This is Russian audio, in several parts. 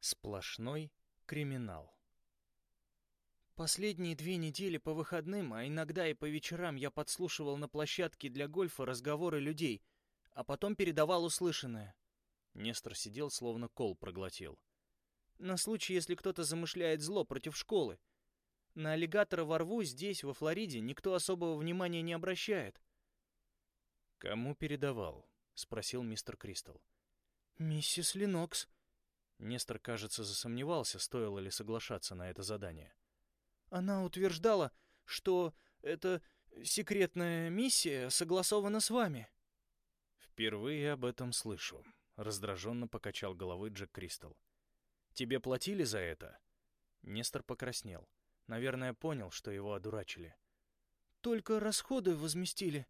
Сплошной криминал. Последние две недели по выходным, а иногда и по вечерам я подслушивал на площадке для гольфа разговоры людей, а потом передавал услышанное. Нестор сидел, словно кол проглотил. На случай, если кто-то замышляет зло против школы. На аллигатора во рву здесь, во Флориде, никто особого внимания не обращает. «Кому передавал?» — спросил мистер Кристал. «Миссис Ленокс». Нестор, кажется, засомневался, стоило ли соглашаться на это задание. «Она утверждала, что эта секретная миссия согласована с вами». «Впервые об этом слышу», — раздраженно покачал головой Джек Кристал. «Тебе платили за это?» Нестор покраснел. Наверное, понял, что его одурачили. «Только расходы возместили»,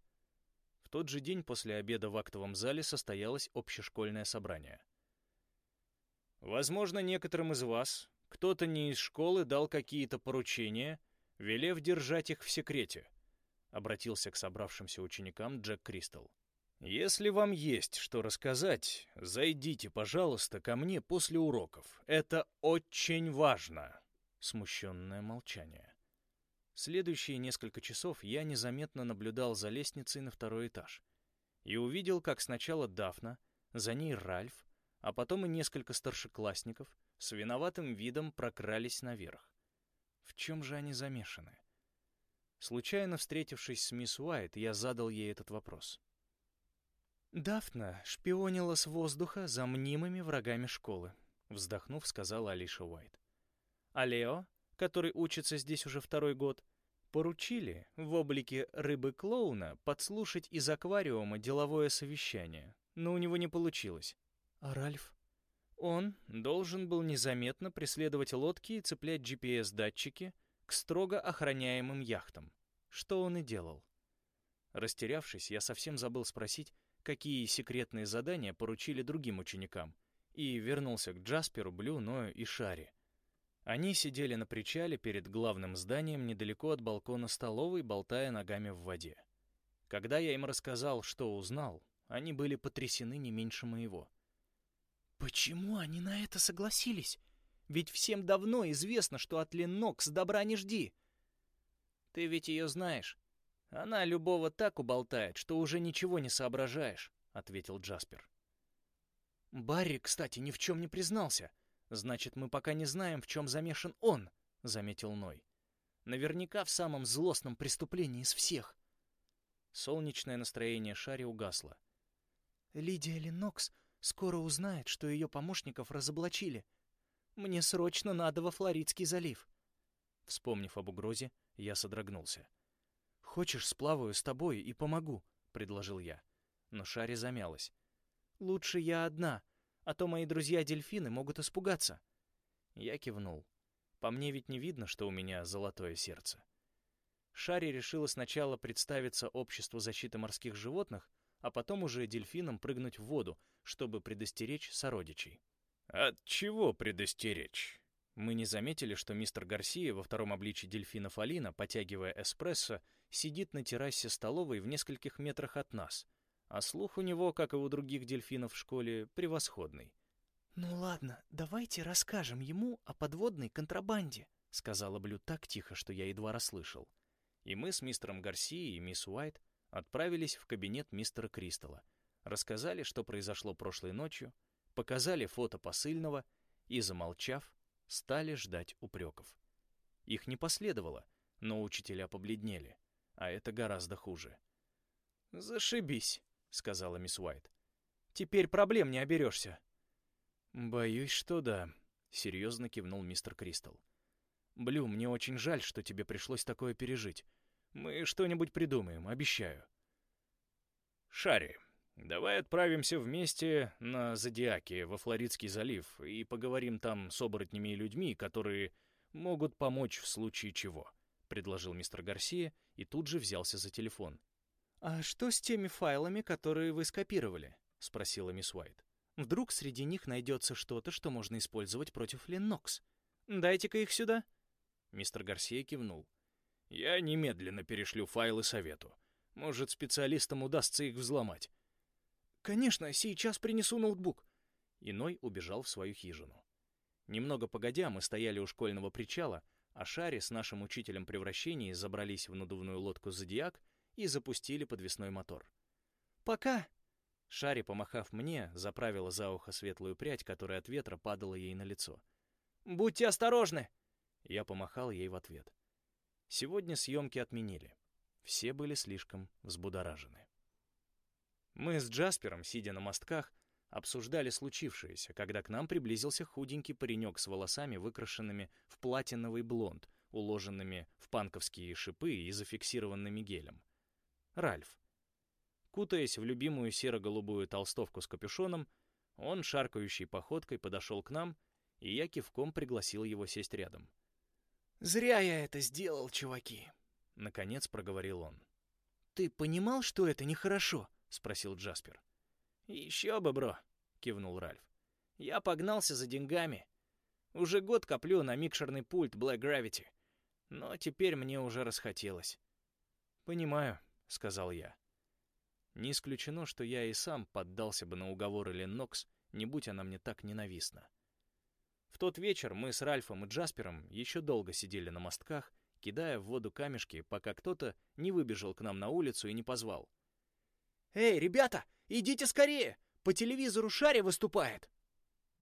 в тот же день после обеда в актовом зале состоялось общешкольное собрание. Возможно, некоторым из вас кто-то не из школы дал какие-то поручения, велев держать их в секрете, обратился к собравшимся ученикам Джек Кристал. Если вам есть что рассказать, зайдите, пожалуйста, ко мне после уроков. Это очень важно. Смущенное молчание. Следующие несколько часов я незаметно наблюдал за лестницей на второй этаж и увидел, как сначала Дафна, за ней Ральф, а потом и несколько старшеклассников с виноватым видом прокрались наверх. В чем же они замешаны? Случайно встретившись с мисс Уайт, я задал ей этот вопрос. «Дафна шпионила с воздуха за мнимыми врагами школы», вздохнув, сказала Алиша Уайт. «А Лео, который учится здесь уже второй год, Поручили в облике рыбы-клоуна подслушать из аквариума деловое совещание, но у него не получилось. А Ральф? Он должен был незаметно преследовать лодки и цеплять GPS-датчики к строго охраняемым яхтам, что он и делал. Растерявшись, я совсем забыл спросить, какие секретные задания поручили другим ученикам, и вернулся к Джасперу, Блю, Ною и Шаре, они сидели на причале перед главным зданием недалеко от балкона столовой, болтая ногами в воде. Когда я им рассказал, что узнал, они были потрясены не меньше моего. «Почему они на это согласились? Ведь всем давно известно, что от Ленокс добра не жди!» «Ты ведь ее знаешь. Она любого так уболтает, что уже ничего не соображаешь», — ответил Джаспер. Барри, кстати, ни в чем не признался — «Значит, мы пока не знаем, в чем замешан он», — заметил Ной. «Наверняка в самом злостном преступлении из всех». Солнечное настроение Шари угасло. «Лидия Ленокс скоро узнает, что ее помощников разоблачили. Мне срочно надо во Флоридский залив». Вспомнив об угрозе, я содрогнулся. «Хочешь, сплаваю с тобой и помогу?» — предложил я. Но Шари замялась. «Лучше я одна а то мои друзья-дельфины могут испугаться». Я кивнул. По мне ведь не видно, что у меня золотое сердце. Шари решила сначала представиться обществу защиты морских животных, а потом уже дельфинам прыгнуть в воду, чтобы предостеречь сородичей. «От чего предостеречь?» Мы не заметили, что мистер Гарсия во втором обличии дельфина Фалина, потягивая эспрессо, сидит на террасе столовой в нескольких метрах от нас — а слух у него, как и у других дельфинов в школе, превосходный. «Ну ладно, давайте расскажем ему о подводной контрабанде», — сказала Блю так тихо, что я едва расслышал. И мы с мистером Гарсией и мисс Уайт отправились в кабинет мистера Кристалла, рассказали, что произошло прошлой ночью, показали фото посыльного и, замолчав, стали ждать упреков. Их не последовало, но учителя побледнели, а это гораздо хуже. «Зашибись!» — сказала мисс Уайт. «Теперь проблем не оберешься». «Боюсь, что да», — серьезно кивнул мистер Кристал. «Блю, мне очень жаль, что тебе пришлось такое пережить. Мы что-нибудь придумаем, обещаю». «Шарри, давай отправимся вместе на Зодиаке, во Флоридский залив, и поговорим там с оборотнями и людьми, которые могут помочь в случае чего», — предложил мистер Гарсия и тут же взялся за телефон. «А что с теми файлами, которые вы скопировали?» — спросила мисс Уайт. «Вдруг среди них найдется что-то, что можно использовать против Леннокс? Дайте-ка их сюда». Мистер Гарсия кивнул. «Я немедленно перешлю файлы совету. Может, специалистам удастся их взломать». «Конечно, сейчас принесу ноутбук». Иной убежал в свою хижину. Немного погодя, мы стояли у школьного причала, а Шари с нашим учителем превращений забрались в надувную лодку «Зодиак» и запустили подвесной мотор. «Пока!» Шари, помахав мне, заправила за ухо светлую прядь, которая от ветра падала ей на лицо. «Будьте осторожны!» Я помахал ей в ответ. Сегодня съемки отменили. Все были слишком взбудоражены. Мы с Джаспером, сидя на мостках, обсуждали случившееся, когда к нам приблизился худенький паренек с волосами, выкрашенными в платиновый блонд, уложенными в панковские шипы и зафиксированными гелем. Ральф. Кутаясь в любимую серо-голубую толстовку с капюшоном, он, шаркающей походкой, подошел к нам, и я кивком пригласил его сесть рядом. «Зря я это сделал, чуваки», — наконец проговорил он. «Ты понимал, что это нехорошо?» — спросил Джаспер. «Еще бы, бро», — кивнул Ральф. «Я погнался за деньгами. Уже год коплю на микшерный пульт Black Gravity. Но теперь мне уже расхотелось». «Понимаю», — сказал я. Не исключено, что я и сам поддался бы на уговоры Леннокс, не будь она мне так ненавистна. В тот вечер мы с Ральфом и Джаспером еще долго сидели на мостках, кидая в воду камешки, пока кто-то не выбежал к нам на улицу и не позвал. «Эй, ребята, идите скорее! По телевизору Шари выступает!»